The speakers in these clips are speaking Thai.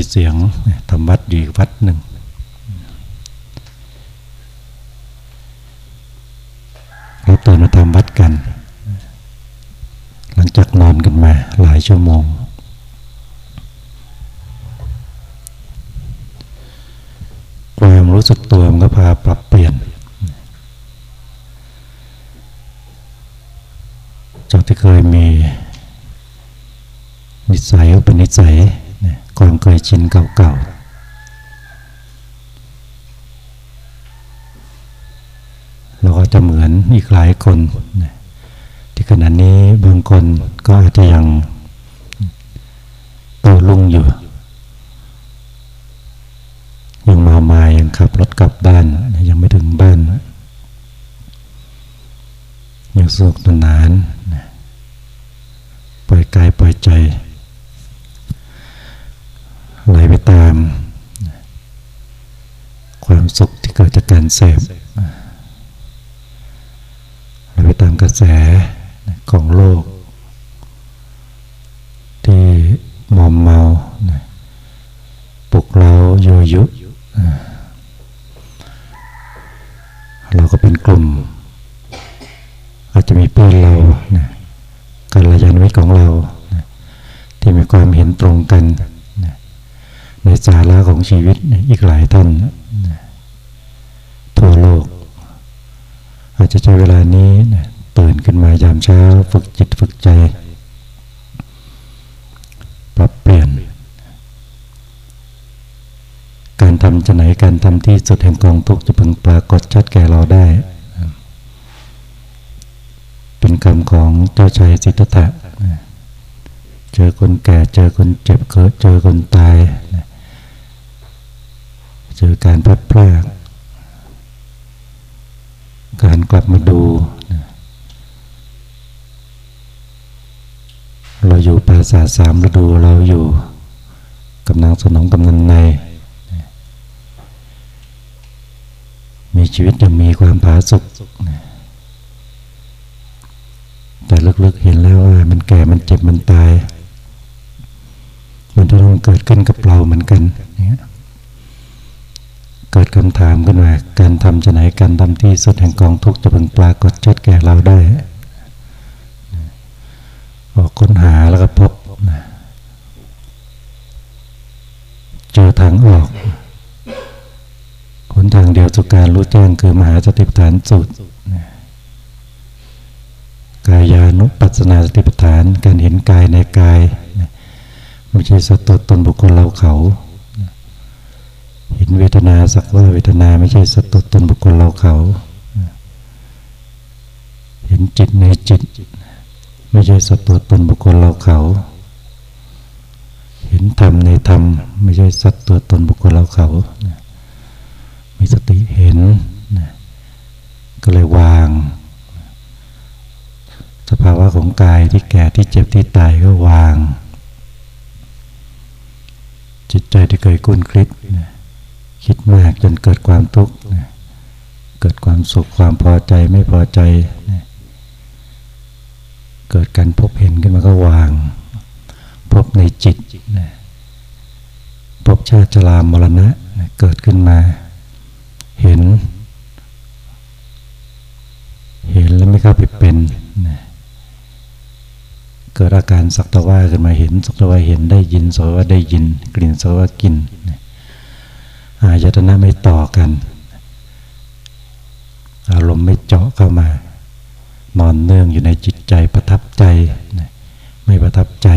มีเสียงทำวัดอยู่วัดหนึ่ง เราตื่นมาทำวัดกัน หลังจากนอนกันมาหลายชั่วโมง ความรู้สึกตัวมันก็พาปรับเปลี่ยนจากที่เคยมีนิสัยเป็นนิสัย ความเคยชินเก่าๆ เราก็จะเหมือนอีกหลายคน ที่ขณะนี้บางคนก็อาจจะยังโตลุ่งอยู่ ยังมามายังขับรถกลับบ้าน ยังไม่ถึงบ้าน ยังสุขนานปล่อยกายปล่อยใจไหล ไปตาม ความสุขที่เกิดจากการเสพไหลไปตามกระแสของโลก ที่มอมเมาปลุกเราโยยุเราก็เป็นกลุ่ม อาจจะมีเพื่อนเราการระยานวิทย์ของเรา ที่มีความเห็นตรงกันในสาระ ของชีวิตอีกหลายท่านทั่วโลก อาจจะใช้เวลานี้ตื่นขึ้นมายามเช้า ฝึกจิตฝึกใจ ปรับเปลี่ยน การทำจะไหนการทำที่สุดแห่งกองทุกจะพึงปรากฏชัดแก่เราได้ เป็นคำของเจ้าชายสิทธัตถะเจอคนแก่เจอคนเจ็บเจอคนตาย เจอการพลัดพราก การกลับมาดู เราอยู่ปราสาทสามฤดูเราอยู่กำลังสนองกำนันใน มีชีวิตยังมีความผาสุกแต่ลึกๆเห็นแล้วว่ามันแก่มันเจ็บมันตาย มันจะต้องเกิดขึ้นกับเราเหมือนกันเนี่ย เกิดคำถามขึ้นมาการทำจะไหนการทำที่สุดแห่งกองทุกจะพึงปรากฏชัดแก่เราได้ออกค้นหาแล้วก็พบเจอทางออกคนทางเดียวสุการรู้แจ้งคือมหาสติปัฏฐานสุดกายานุปัสนาสติปัฏฐานการเห็นกายในกายไม่ใช่สัตว์ตนบุคคลเราเขา เห็นเวทนาสักว่าเวทนาไม่ใช่สัตว์ตนบุคคลเราเขา เห็นจิตในจิต ไม่ใช่สัตว์ตนบุคคลเราเขา เห็นธรรมในธรรมไม่ใช่สัตว์ตัวตนบุคคลเราเขา มีสติเห็น ก็เลยวาง สภาวะของกายที่แก่ที่เจ็บที่ตายก็วางจิตใจที่เคยกุ้นคลิดนะ คิดมากจนเกิดความทุกข์เกิดความสุขความพอใจไม่พอใจ เกิดการพบเห็นขึ้นมาก็วาง พบในจิตพบชาติจรามรณะเกิดขึ้นมา เห็น เห็นแล้วไม่เข้าไปเป็นเกิดอาการสักตะว่าขึ้นมาเห็นสักตะว่าเห็นได้ยินสักว่าได้ยิน กลิ่นสักว่ากิน อายตนะไม่ต่อกัน อารมณ์ไม่เจาะเข้ามานอนเนื่องอยู่ในจิตใจประทับใจ ไม่ประทับใจ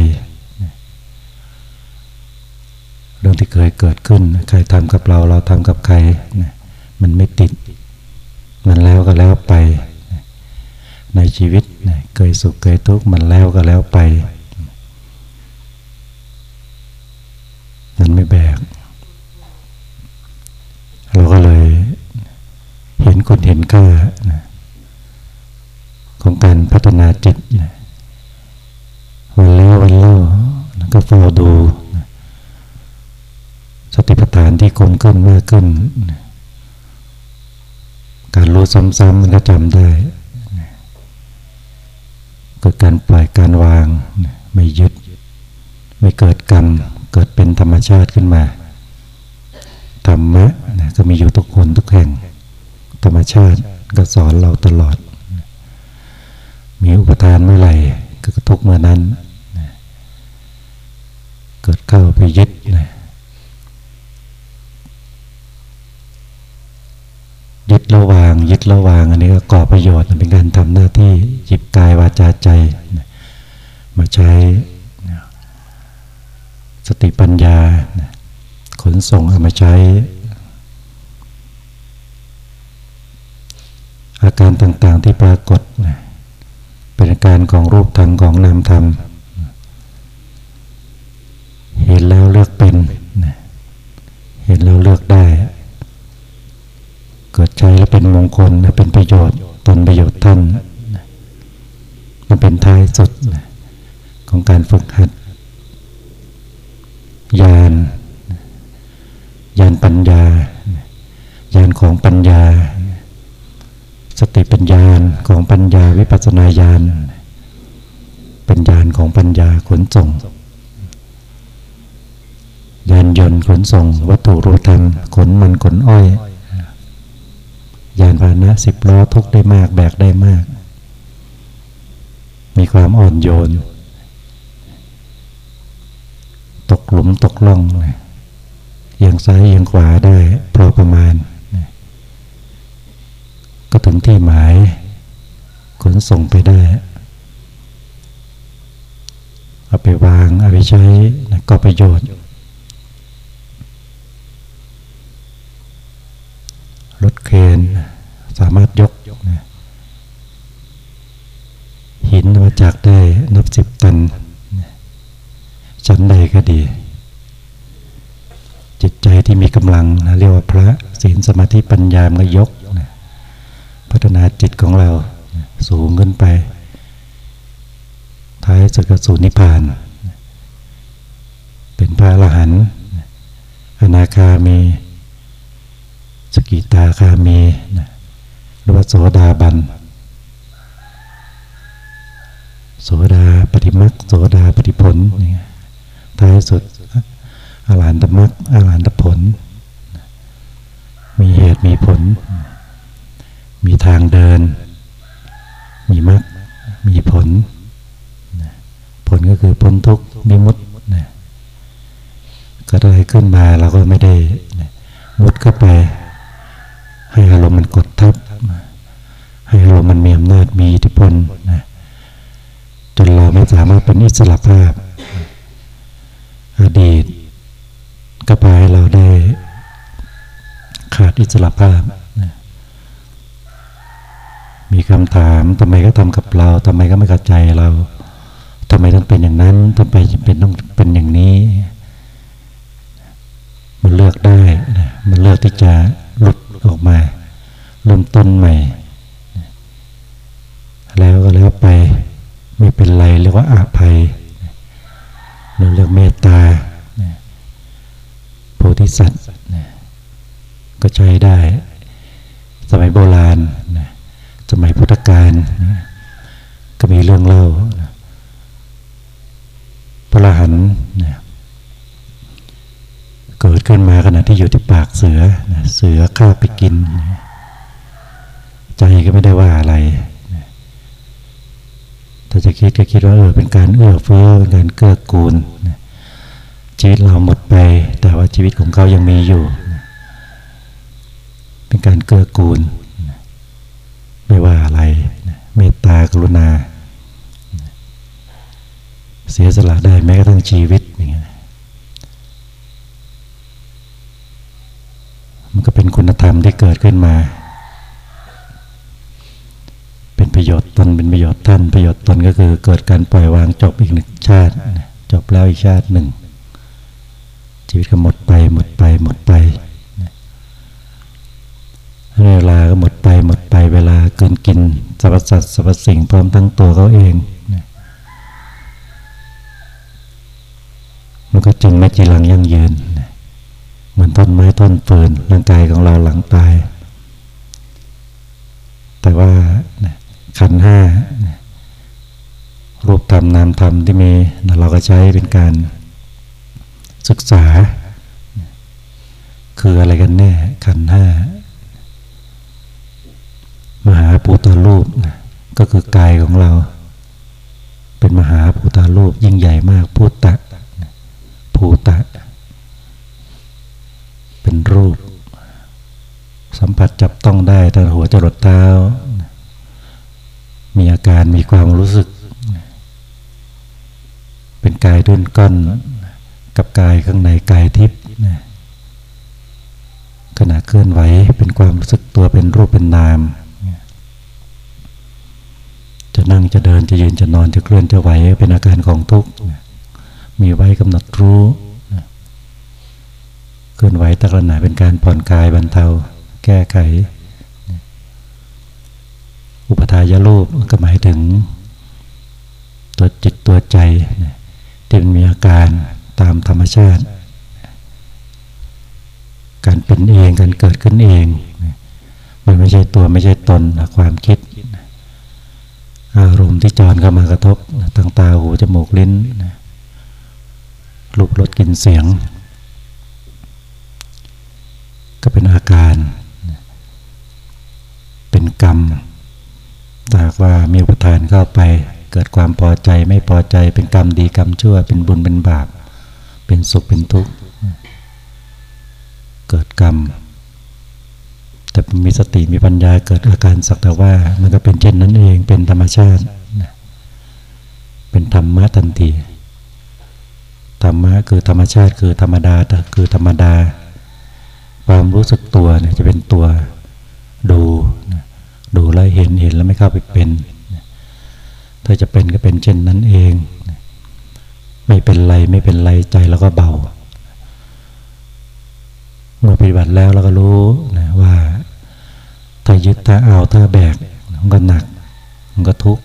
เรื่องที่เคยเกิดขึ้น ใครทำกับเราเราทำกับใคร มันไม่ติด มันแล้วก็แล้วไป ในชีวิตเคยสุขเคยทุกข์มันแล้วก็แล้วไป มันไม่แบก เราก็เลยเห็นคนเห็นค่าของการพัฒนาจิตวันแล้ววันเล่าก็เฝ้าดูสติปัฏฐานที่คมขึ้นมากขึ้น การรู้ซ้ำๆมันก็จำได้เกิดการปล่อยการวางไม่ยึด ไม่เกิดกรรม เกิดเป็นธรรมชาติขึ้นมา ธรรมะนะก็มีอยู่ทุกคนทุกแห่ง ธรรมชาติก็สอนเราตลอด มีอุปทานเมื่อไหร่ก็ทุกเมื่อนั้นเกิดเข้าไปยึดนะยึดระวาง ยึดระวาง อันนี้ก็ก่อประโยชน์เป็นการทำหน้าที่จิตกายวาจาใจ มาใช้สติปัญญา ขนส่งเอามาใช้ อาการต่างๆที่ปรากฏ เป็นอาการของรูปธรรมของนามธรรม เห็นแล้วเลือกเป็น เห็นแล้วเลือกได้ เกิดใช้แล้วเป็นมงคลเป็นประโยชน์ตนประโยชน์ท่านมันเป็นท้ายสุดของการฝึกหัดญาณ ญาณปัญญาญาณของปัญญา สติปัญญาของปัญญาวิปัสนาญาณเป็นญาณของปัญญาขนส่งยานยนต์ขนส่ง วัตถุรูปธรรมขนมันขนอ้อยยานพาหนะสิบล้อทุกได้มากแบกได้มาก มีความอ่อนโยน ตกหลุมตกล่องเอียงซ้ายเอียงขวาได้พอประมาณ ก็ถึงที่หมาย ขนส่งไปได้ เอาไปวางเอาไปใช้ก็ประโยชน์รถเครนสามารถยกหินมาจากได้นับสิบตันชั้นใดก็ดี ลังนะเรียกว่าพระศีลสมาธิปัญญามก็ยกนะพัฒนาจิตของเราสูงขึ้นไป ท้ายสุดก็สู่นิพพานเป็นพระอรหันต์อนาคามีสกิตาคามีหรือว่าโสดาบัน โสดาปฏิมักโสดาปฏิผลท้ายสุดอาลานตมักอาลานตผล มีผล มีทางเดิน มีมักมีผล ผลก็คือพ้นทุกข์มีมุดก็ได้ขึ้นมาเราก็ไม่ได้มุดเข้าไป ให้อารมณ์มันกดทับ ให้อารมณ์มันมีอำนาจมีอิทธิพลนะจนเราไม่สามารถเป็นอิสระภาพ อดีตก็พาให้เราได้ ขาดอิสระภาพนะมีคำถามทำไมก็ทำกับเราทำไมก็ไม่เข้าใจเราทำไมต้องเป็นอย่างนั้นทำไมเป็นต้องเป็นอย่างนี้ มันเลือกได้นะมันเลือกที่จะหลุดออกมาเริ่มต้นใหม่ แล้วก็แล้วไปไม่เป็นไรเรียกว่าอาภัยเราเรียกเมตตาโพธิสัตว์ ก็ใช้ได้ สมัยโบราณสมัยพุทธกาลก็มีเรื่องเล่าพระหันเกิดขึ้นมาขณะที่อยู่ที่ปากเสือเสือข้าไปกินใจก็ไม่ได้ว่าอะไรถ้าจะคิดก็คิดว่าเออเป็นการเอื้อเฟื้อเป็นการเกื้อกูลชีวิตเราหมดไป แต่ว่าชีวิตของเขายังมีอยู่ เป็นการเกื้อกูล ไม่ว่าอะไรเมตตากรุณา เสียสละได้แม้กระทั่งชีวิตอย่างเงี้ยมันก็เป็นคุณธรรมที่เกิดขึ้นมา เป็นประโยชน์ตนเป็นประโยชน์ท่านประโยชน์ตนก็คือเกิดการปล่อยวางจบอีกหนึ่งชาติ จบแล้วอีกชาติหนึ่ง ชีวิตก็หมดไปหมดไปหมดไปเวลาก็หมดไปหมดไปเวลาเกินกิน สรรพสัตว์สรรพสิ่งพร้อมทั้งตัวเขาเองมันก็จึงไม่จีรังยั่งยืนเหมือนต้นไม้ต้นฟืนร่างกายของเราหลังตาย แต่ว่าขันห้ารูปธรรมนามธรรมที่มีเราก็ใช้เป็นการศึกษา คืออะไรกันแน่ขันห้ามหาปูตารูป ก็คือกายของเรา เป็นมหาปูตารูปยิ่งใหญ่มากพูตะภูตะ เป็นรูป สัมผัสจับต้องได้ตั้งหัวจรดเท้า มีอาการมีความรู้สึก เป็นกายดุนก้อนกับกายข้างในกายทิพย์ขณะเคลื่อนไหวเป็นความรู้สึกตัวเป็นรูปเป็นนาม จะนั่งจะเดินจะยืนจะนอนจะเคลื่อนจะไหวเป็นอาการของทุกข์มีไว้กำหนดรู้เคลื่อนไหวตะกหนาเป็นการผ่อนคลายบรรเทาแก้ไข อุปทายรูปก็หมายถึง ตัวจิตตัวใจที่มีอาการตามธรรมชาติ การเป็นเองการเกิดขึ้นเองมันไม่ใช่ตัวไม่ใช่ตนความคิด อารมณ์ที่จรเข้ามากระทบทางตาหูจมูกลิ้นรูปรสกลิ่นเสียง ก็เป็นอาการ เป็นกรรมถ้าว่ามีอุปทานเข้าไป เกิดความพอใจไม่พอใจเป็นกรรมดีกรรมชั่ว เป็นบุญเป็นบาป เป็นสุขเป็นทุกข์ เกิดกรรม แต่มีสติมีปัญญาเกิดอาการสักแต่ว่า มันก็เป็นเช่นนั้นเองเป็นธรรมชาติ เป็นธรรมะทันทีธรรมะคือธรรมชาติ คือธรรมดาคือธรรมดา ความรู้สึกตัวเนี่ยจะเป็นตัวดูดูแล้วเห็นเห็นแล้วไม่เข้าไปเป็นถ้าจะเป็นก็เป็นเช่นนั้นเอง ไม่เป็นไรไม่เป็นไรใจเราก็เบา เมื่อปฏิบัติแล้วเราก็รู้นะว่า ถ้ายึดถ้าเอาถ้าแบกมันก็หนัก มันก็ทุกข์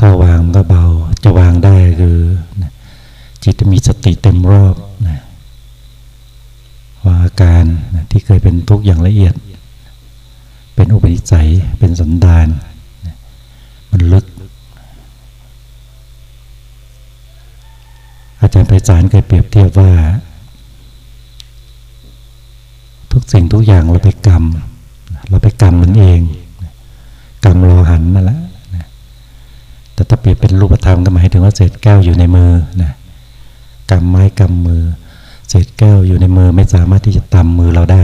ถ้าวางมันก็เบา จะวางได้คือจิตมีสติเต็มรอบนะว่าอาการนะที่เคยเป็นทุกข์อย่างละเอียด เป็นอุปนิสัยเป็นสันดานนะมันลึก อาจารย์ไพศาลเคยเปรียบเทียบว่า ทุกสิ่งทุกอย่างเราไปกรรม เราไปกรรมมันเอง กรรมรอหันนั่นแหละแต่ถ้าเปรียบเป็นรูปธรรมก็หมายถึงว่าเศษแก้วอยู่ในมือนะกำไม้กำมือ เศษแก้วอยู่ในมือไม่สามารถที่จะตำมือเราได้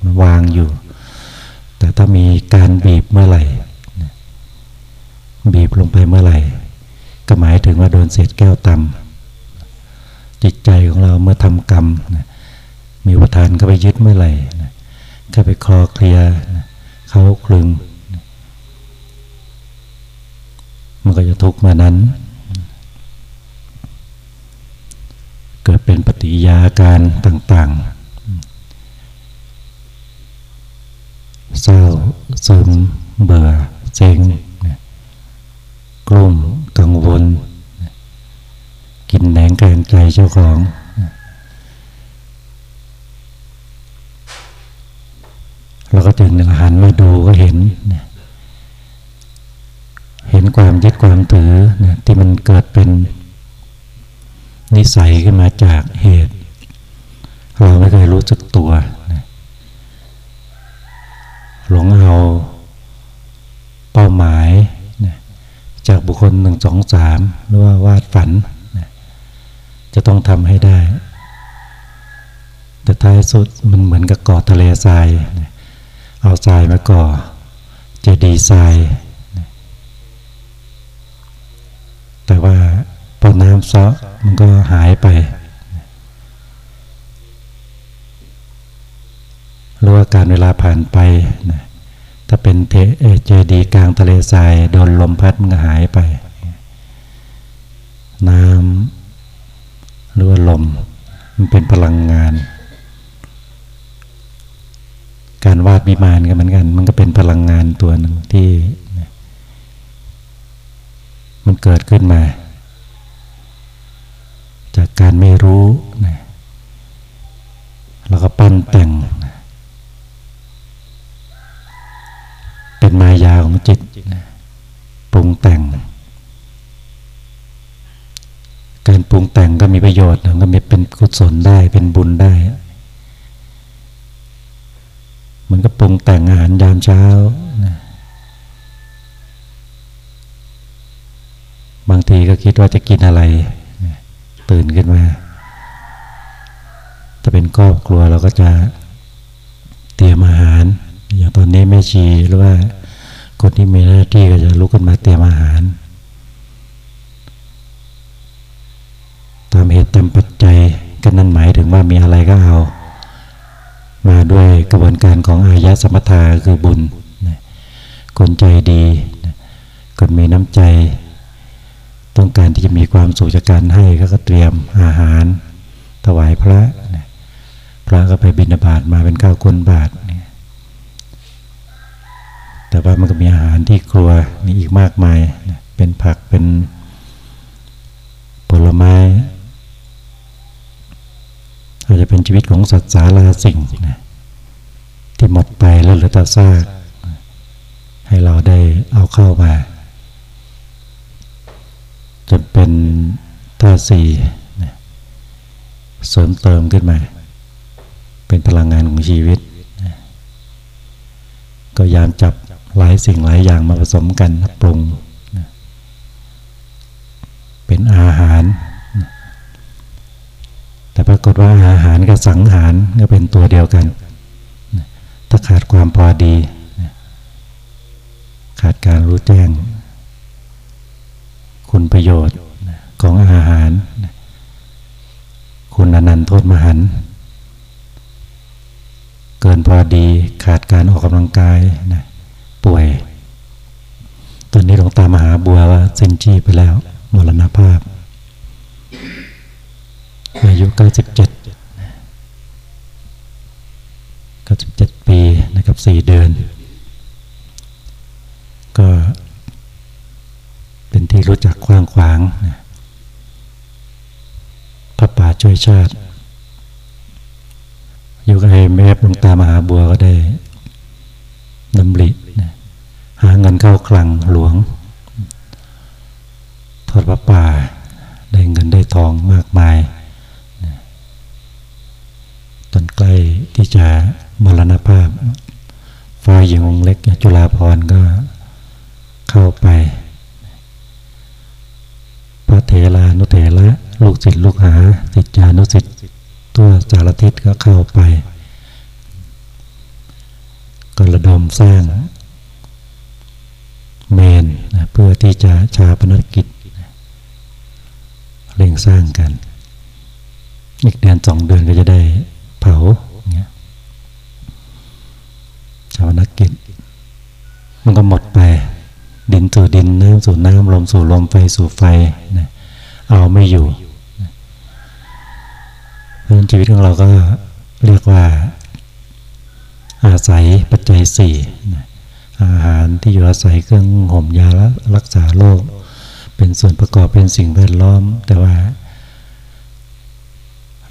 มันวางอยู่ แต่ถ้ามีการบีบเมื่อไหร่ บีบลงไปเมื่อไหร่ ก็หมายถึงว่าโดนเศษแก้วตำจิตใจของเราเมื่อทำกรรมนะ มีวัฏานก็ไปยึดเมื่อไหร่ก็ไปคลอเคลียเขาคลึง มันก็จะทุกข์มานั้น เกิดเป็นปฏิยาการต่างๆ เศร้าซึมเบื่อเซ็งกลุ่มกังวล กินแหนงแกงใจเจ้าของ เราก็ ถึงหันมาดูก็เห็น เห็นความยึดความถือที่มันเกิดเป็นนิสัยขึ้นมาจากเหตุ เราไม่เคยรู้สึกตัวหลงเอาเป้าหมายจากบุคคลหนึ่งสองสามหรือว่าวาดฝันจะต้องทำให้ได้แต่ท้ายสุดมันเหมือนกับก่อทะเลทราย เอาทรายมาก่อเจดีทราย แต่ว่าพอน้ำซาะมันก็หายไปหรือว่าการเวลาผ่านไปนะถ้าเป็นเทเจดีกลางทะเลทรายโดนลมพัดมันก็หายไป น้ำหรือว่าลม มันเป็นพลังงาน การวาดวิมานก็เหมือนกัน มันก็เป็นพลังงานตัวหนึ่งที่ มันเกิดขึ้นมา จากการไม่รู้นะแล้วก็ปั้นแต่ง เป็นมายาของจิตปรุงแต่งแต่งก็มีประโยชน์ก็มีเป็นกุศลได้เป็นบุญได้ มันก็ปรุงแต่งอาหารยามเช้านะบางทีก็คิดว่าจะกินอะไร ตื่นขึ้นมาถ้าเป็นครอบครัวเราก็จะเตรียมอาหาร อย่างตอนนี้แม่ชีหรือว่าคนที่มีหน้าที่ก็จะลุกขึ้นมาเตรียมอาหาร ตามเหตุตามปัจจัยก็นั่นหมายถึงว่ามีอะไรก็เอา มาด้วยกระบวนการของอายะสมถาคือบุญคนใจดีคนมีน้ำใจ ต้องการที่จะมีความสุขจากการให้ก็เตรียมอาหาร ถวายพระพระก็ไปบิณฑบาตมาเป็นข้าวคนบาทแต่ว่ามันก็มีอาหารที่ครัวมีอีกมากมายเป็นผักเป็นผลไม้ อาจจะเป็นชีวิตของสัตว์สาราสิ่งนะที่หมดไปแล้วเหลือแต่ซากให้เราได้เอาเข้ามาจนเป็นท่าสี่นะเสริมเติมขึ้นมา เป็นพลังงานของชีวิตนะก็ยามจับหลายสิ่งหลายอย่างมาผสมกันปรุงนะเป็นอาหาร แต่ปรากฏว่าอาหารกับสังหารก็เป็นตัวเดียวกัน ถ้าขาดความพอดี ขาดการรู้แจ้ง คุณประโยชน์ของอาหาร คุณอนันต์โทษมหัน เกินพอดีขาดการออกกำลังกายนะป่วย ตอนนี้หลวงตามหาบัวว่าเซนชีไปแล้วมรณภาพ อายุ 97 97 ปีนะครับ 4 เดือน ก็เป็นที่รู้จักกว้างขวางนะพระป่าช่วยชาติอยู่กับไอ้แม่หลงตามหาบัวก็ได้ดำรินะหาเงินเข้าคลังหลวงทอดพระป่าได้เงินได้ทองมากมาย อนใกล้ที่จะมรณภาพฝ่ายหญิงองค์เล็กจุฬาพรก็เข้าไป พระเถรานุเถระลูกศิษย์ลูกหาศิษยานุศิษย์ตัวสารทิศก็เข้าไปก็ระดมสร้างเมนนะเพื่อที่จะชาปนกิจเร่งสร้างกัน อีกเดือนสองเดือนก็จะได้ เผาเงี้ยชาวนักกิจ มันก็หมดไปดินสู่ดินน้ำสู่น้ำลมสู่ลมไฟสู่ไฟนะเอาไม่อยู่เพราะชีวิตของเราก็เรียกว่า อาศัยปัจจัยสี่นะอาหารที่อยู่อาศัยเครื่องห่มยารักษาโรคเป็นส่วนประกอบเป็นสิ่งแวดล้อม แต่ว่า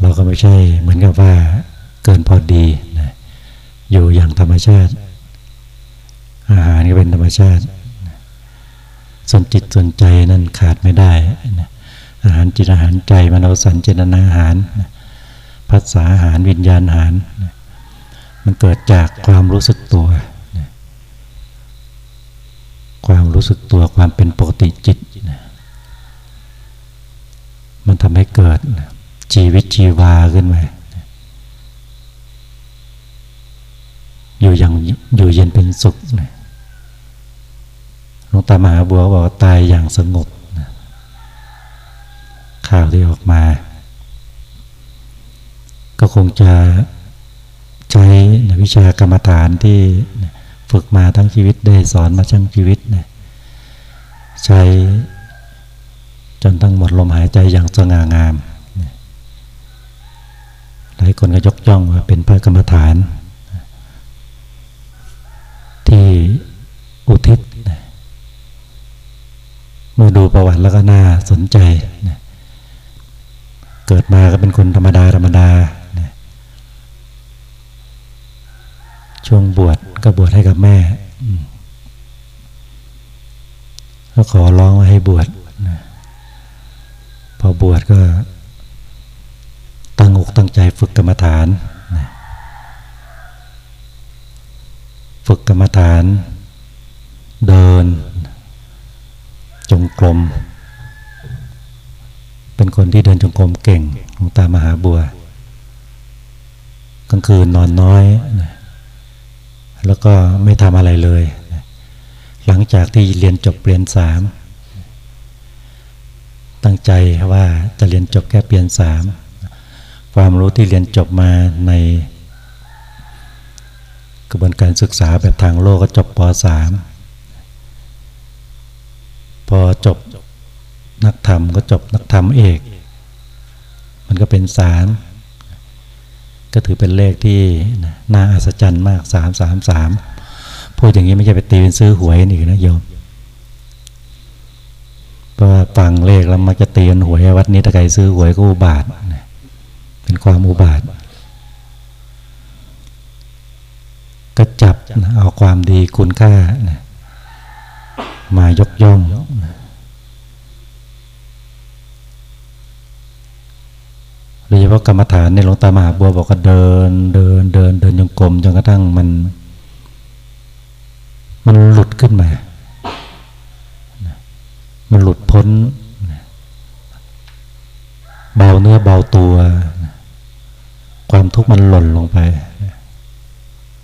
เราก็ไม่ใช่เหมือนกับว่าเกินพอดีนะอยู่อย่างธรรมชาติ อาหารก็เป็นธรรมชาติ ส่วนจิตส่วนใจนั่นขาดไม่ได้นะอาหารจิตอาหารใจมโนสัญเจตนาอาหารนะภาษาอาหารวิญญาณอาหารนะมันเกิดจากความรู้สึกตัวนะความรู้สึกตัวความเป็นปกติจิตนะมันทำให้เกิดนะ ชีวิตชีวาขึ้นมาอยู่อย่างอยู่เย็นเป็นสุขนะหลวงตามหาบัวบอกตายอย่างสงบนะข่าวที่ออกมา ก็คงจะใช้วิชากรรมฐานที่ฝึกมาทั้งชีวิตได้สอนมาทั้งชีวิตนะใช้จนทั้งหมดลมหายใจอย่างสง่างาม หลายคนก็ยกย่องว่าเป็นพระกรรมฐาน ที่อุทิศเมื่อดูประวัติแล้วก็น่าสนใจเกิดมาก็เป็นคนธรรมดาธรรมดาช่วงบวชก็บวชให้กับแม่ ก็ขอร้องว่าให้บวชพออบวชก็ ตั้งอกตั้งใจฝึกกรรมฐาน ฝึกกรรมฐาน เดิน จงกรม เป็นคนที่เดินจงกรมเก่งหลวงตามหาบัว กลางคืนนอนน้อย แล้วก็ไม่ทำอะไรเลย หลังจากที่เรียนจบเรียนสามตั้งใจว่าจะเรียนจบแค่เปลี่ยนสาม ความรู้ที่เรียนจบมาใน กระบวนการศึกษาแบบทางโลกก็จบปสามพอจบนักธรรมก็จบนักธรรมเอก มันก็เป็นสามก็ถือเป็นเลขที่น่าอัศจรรย์มากสามสามสามพูดอย่างนี้ไม่ใช่ไปตีเป็นซื้อหวยนี่นะโยมเพราะฟังเลขแล้วมักจะตีนหวยวัดนี้ถ้าใครซื้อหวยก็อุบาท เป็นความอุบาทก็จับเอาความดีคุณค่ามายกย่องโดยเฉพาะกรรมฐานในหลวงตามหาบัวบอกว่าเดิน เดินเดินเดินจงกรมจนกระทั่งมัน มันหลุดขึ้นมา มันหลุดพ้น เบาเนื้อเบาตัว ความทุกข์มันหล่นลงไป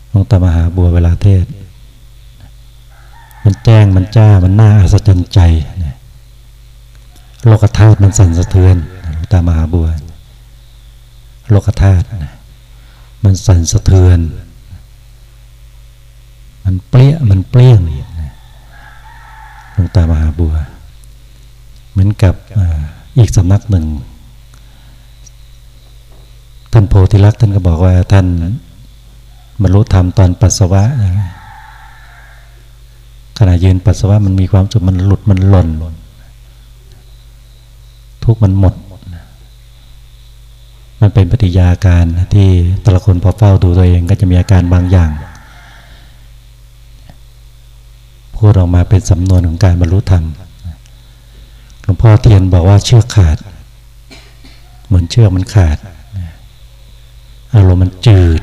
หลวงตามหาบัวเวลาเทศ มันแจ้งมันจ้ามันน่าอัศจรรย์ใจโลกธาตุมันสั่นสะเทือนหลวงตามหาบัว โลกธาตุมันสั่นสะเทือน มันเปรี้ยมันเปรี้ยงหลวงตามหาบัว เหมือนกับอีกสำนักหนึ่ง ท่านโพธิลักษ์ท่านก็บอกว่าท่านบรรลุธรรมตอนปัสสาวะขณะยืนปัสสาวะมันมีความสุขมันหลุดมันหล่น ทุกมันหมด มันเป็นปฏิยาการที่แต่ละคนพอเฝ้าดูตัวเองก็จะมีอาการบางอย่างพูดออกมาเป็นสำนวนของการบรรลุธรรมหลวงพ่อเทียนบอกว่าเชือกขาด เหมือนเชือกมันขาด อารมณ์มันจืด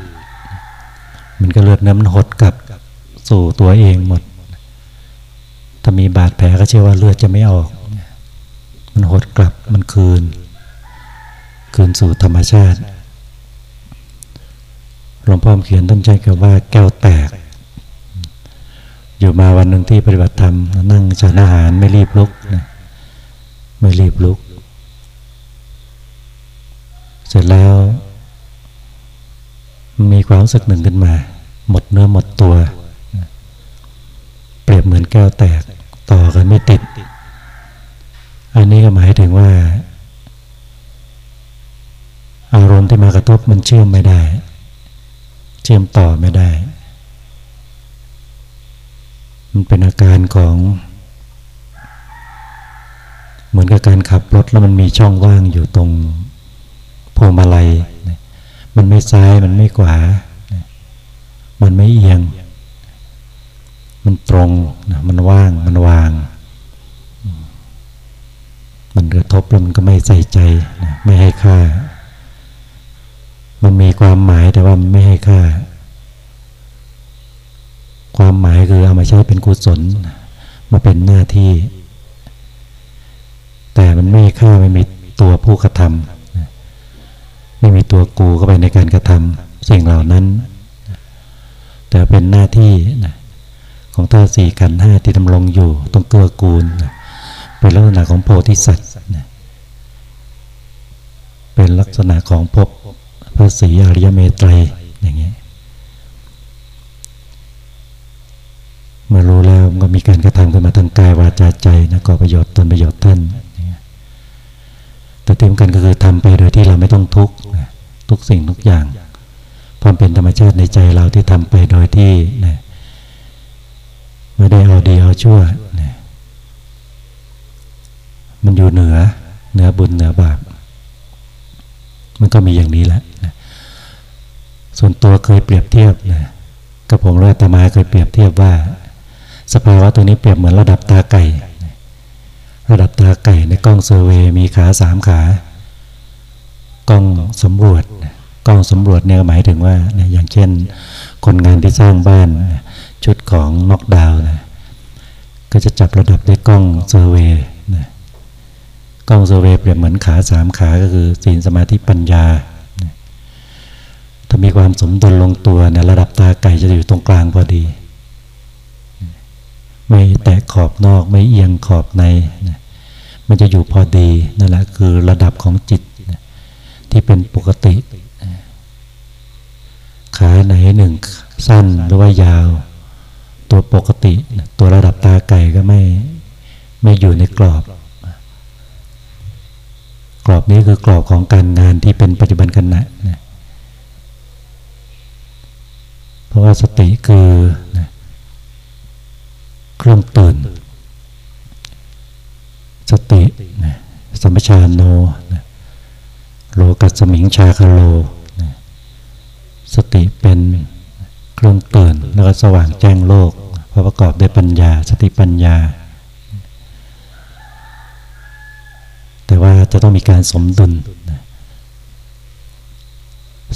มันก็เลือดน้ำมันหดกลับสู่ตัวเองหมด ถ้ามีบาดแผลก็เชื่อว่าเลือดจะไม่ออก มันหดกลับมันคืน คืนสู่ธรรมชาติหลวงพ่อเขียนต้นใจกับว่าแก้วแตก อยู่มาวันหนึ่งที่ปฏิบัติธรรมนั่งฉันอาหารไม่รีบลุกนะไม่รีบลุก เสร็จแล้ว มีความรู้สึกหนึ่งขึ้นมา หมดเนื้อหมดตัว เปรียบเหมือนแก้วแตกต่อกันไม่ติด อันนี้ก็หมายถึงว่า อารมณ์ที่มากระทบมันเชื่อมไม่ได้ เชื่อมต่อไม่ได้ มันเป็นอาการของ เหมือนกับการขับรถแล้วมันมีช่องว่างอยู่ตรงพวงมาลัย มันไม่ซ้ายมันไม่ขวา มันไม่เอียง มันตรงมันว่างมันวาง มันกระทบแล้วมันก็ไม่ใส่ใจไม่ให้ค่า มันมีความหมายแต่ว่าไม่ให้ค่า ความหมายคือเอามาใช้เป็นกุศลมาเป็นหน้าที่ แต่มันไม่ค่าไม่มีตัวผู้กระทำ ไม่มีตัวกูเข้าไปในการกระทำสิ่งเหล่านั้น แต่เป็นหน้าที่ของท่าสี่กันห้าที่ดำรงอยู่ต้องเกื้อกูลเป็นลักษณะของโพธิสัตว์เป็นลักษณะของภพพระศรีอริยเมตรัยอย่างเงี้ยเมื่อรู้แล้วก็มีการกระทำขึ้นมาทางกายวาจาใจนะก่อประโยชน์ตนประโยชน์ท่านแต่เต็มกันก็คือทำไปโดยที่เราไม่ต้องทุกข์ ทุกสิ่งทุกอย่าง ความเป็นธรรมชาติในใจเราที่ทำไปโดยที่นะไม่ได้เอาดีเอาชั่วนะมันอยู่เหนือเหนือบุญเหนือบาป มันก็มีอย่างนี้แหละส่วนตัวเคยเปรียบเทียบนะกับผมและตมาเคยเปรียบเทียบว่า สภาวะตัวนี้เปรียบเหมือนระดับตาไก่ ระดับตาไก่ในกล้องเซอร์เวมีขาสามขา กล้องสำรวจกล้องสำรวจเนี่ยหมายถึงว่าอย่างเช่น คนงานที่สร้างบ้านชุดของน็อกดาวน์นะก็จะจับระดับด้วยกล้องเซอร์เวนะกล้องเซอร์เวย์เปรียบเหมือนขาสามขาก็คือศีลสมาธิปัญญาถ้ามีความสมดุลลงตัวเนี่ยระดับตาไก่จะอยู่ตรงกลางพอดี ไม่แตะขอบนอกไม่เอียงขอบใน มันจะอยู่พอดีนั่นแหละคือระดับของจิต ที่เป็นปกติ ขาไหนหนึ่งสั้นหรือว่ายาว ตัวปกติ ตัวระดับตาไก่ก็ไม่ไม่อยู่ในกรอบ กรอบนี้คือกรอบของการงานที่เป็นปัจจุบันขณะนะเพราะว่าสติคือนะเครื่องตื่น สตินะสัมปชานโน โลกัสมิงชาคาโล สติเป็นเครื่องตื่นแล้วก็สว่างแจ้งโลกพระประกอบด้วยปัญญา สติปัญญา แต่ว่าจะต้องมีการสมดุล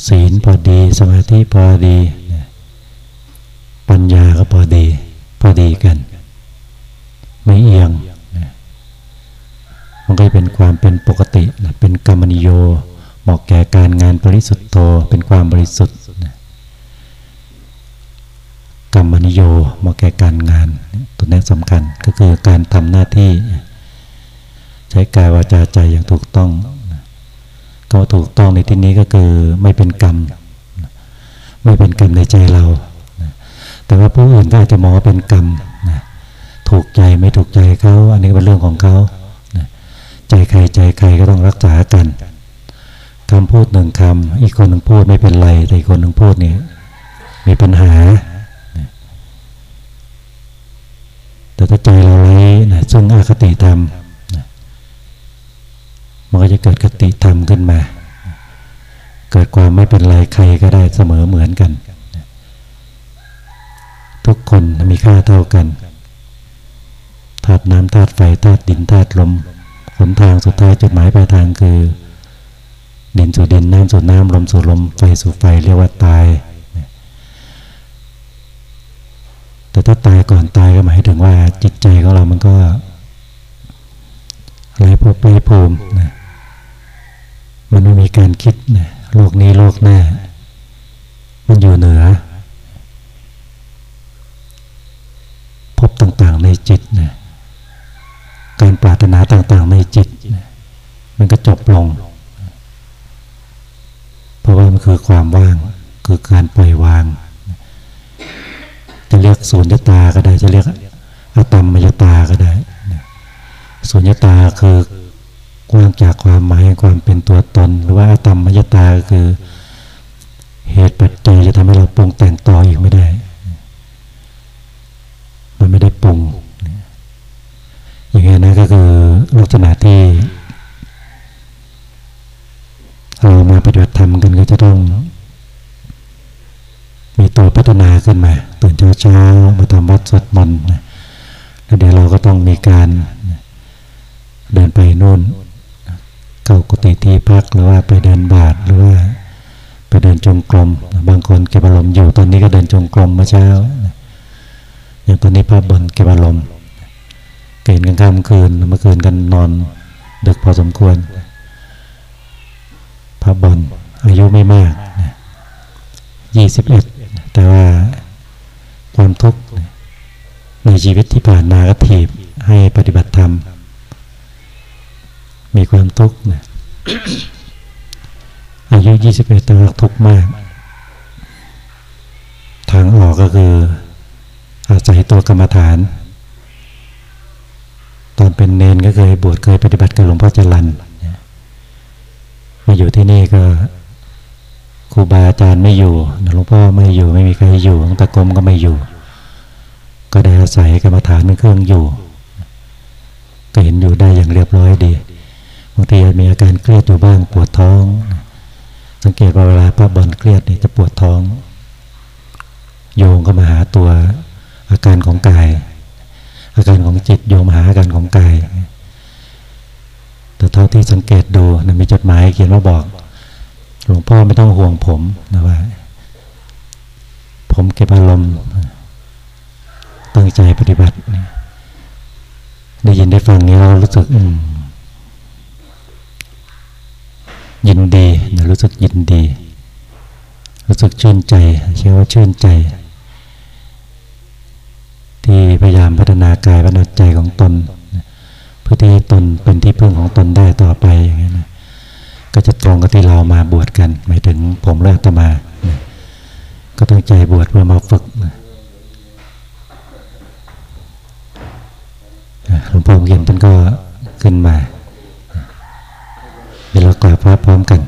ศีลพอดี สมาธิพอดี ปัญญาก็พอดี พอดีกัน ไม่เอียง มันก็เป็นความเป็นปกตินะเป็นกรรมนิโยเหมาะแก่การงานบริสุทธิ์โตเป็นความบริสุทธิ์นะกรรมนิโยเหมาะแก่การงาน ตัวนี้สำคัญก็คือการทำหน้าที่ ใช้กายวาจาใจอย่างถูกต้องก็ถูกต้องในที่นี้ก็คือไม่เป็นกรรม ไม่เป็นกรรมในใจเรา แต่ว่าผู้อื่นก็อาจจะมองว่าเป็นกรรมถูกใจไม่ถูกใจเขาอันนี้เป็นเรื่องของเขา ใครใจใครก็ต้องรักษากันคำพูดหนึ่งคำอีกคนหนึ่งพูดไม่เป็นไร แต่อีกคนหนึ่งพูดเนี่ยมีปัญหา แต่ถ้าใจเราไร้นะซึ่งอคติธรรมมันก็จะเกิดคติธรรมขึ้นมา เกิดความไม่เป็นไรใครก็ได้เสมอเหมือนกัน ทุกคนมีค่าเท่ากันธาตุน้ำธาตุไฟธาตุดินธาตุลม หนทางสุดท้ายจุดหมายปลายทางคือ ดินสู่ดินน้ำสู่น้ำลมสู่ลมไฟสู่ไฟเรียกว่าตาย แต่ถ้าตายก่อนตายก็หมายถึงว่าจิตใจของเรามันก็ไร้ภพไร้ภูมินะมันไม่มีการคิดนะโลกนี้โลกหน้า มันอยู่เหนือพบต่างๆในจิตนะ ปรารถนาต่างๆในจิต มันก็จบลง เพราะว่ามันคือความว่าง คือการปล่อยวาง จะเรียกสุญญตาก็ได้ จะเรียกอะตมมยตาก็ได้สุญญตาคือกว้างจากความหมายแห่งความเป็นตัวตน หรือว่าอะตมมยตาคือเหตุปัจจัยจะทำให้เราปรุงแต่งต่ออีกไม่ได้ มันไม่ได้ปรุง อย่างนี้นะก็คือลักษณะที่เรามาปฏิบัติธรรมกันก็จะต้อง มีตัวพัฒนาขึ้นมาตื่นเช้าๆมาทำวัดสวดมนต์แล้วเดี๋ยวเราก็ต้องมีการเดินไปนู่นเข้ากุฏิที่พักหรือว่าไปเดินบาทหรือว่าไปเดินจงกรมบางคนเก็บอารมณ์อยู่ตอนนี้ก็เดินจงกรมเมื่อเช้าอย่างตอนนี้พระบนเก็บอารมณ์ กันข้ามคืนเมื่อคืนกันนอนดึกพอสมควร พระบอนอายุไม่มากยี่สิบเอ็ดแต่ว่าความทุกข์ในชีวิตที่ผ่านมาก็ถีบให้ปฏิบัติธรรม มีความทุกข์อายุยี่สิบเอ็ดแต่ว่าทุกข์มาก ทางออกก็คืออาศัยตัวกรรมฐาน ตอนเป็นเนนก็เคยบวชเคยปฏิบัติกับหลวงพ่อจรันมาอยู่ที่นี่ก็ครูบาอาจารย์ไม่อยู่หลวงพ่อไม่อยู่ไม่มีใครอยู่ตะกรมก็ไม่อยู่ ก็ได้อาศัยกรรมฐานเป็นเครื่องอยู่ ก็เห็นอยู่ได้อย่างเรียบร้อยดีบางทีมีอาการเครียดอยู่บ้างปวดท้อง สังเกตว่าเวลาพระบอลเครียดนี่จะปวดท้อง โยงก็มาหาตัวอาการของกาย อาการของจิตโยมหาอาการของกาย แต่เท่าที่สังเกตดูนะมีจดหมายเขียนว่าบอก หลวงพ่อไม่ต้องห่วงผมนะว่า ผมเก็บอารมณ์ตั้งใจปฏิบัติได้ยินได้ฟังนี้เรารู้สึกยินดีนะรู้สึกยินดี รู้สึกชื่นใจเชื่อว่าชื่นใจ ที่พยายามพัฒนากายพัฒนาใจของตนเพื่อที่ตนเป็นที่พึ่งของตนได้ต่อไปอย่างนี้นะก็จะตรงกับที่เรามาบวชกัน หมายถึงผมและอาตมา ก็ต้องใจบวชเพื่อมาฝึกหลวงพ่อเขียนท่านก็ขึ้นมาเดี๋ยวเรากราบพระพร้อมกัน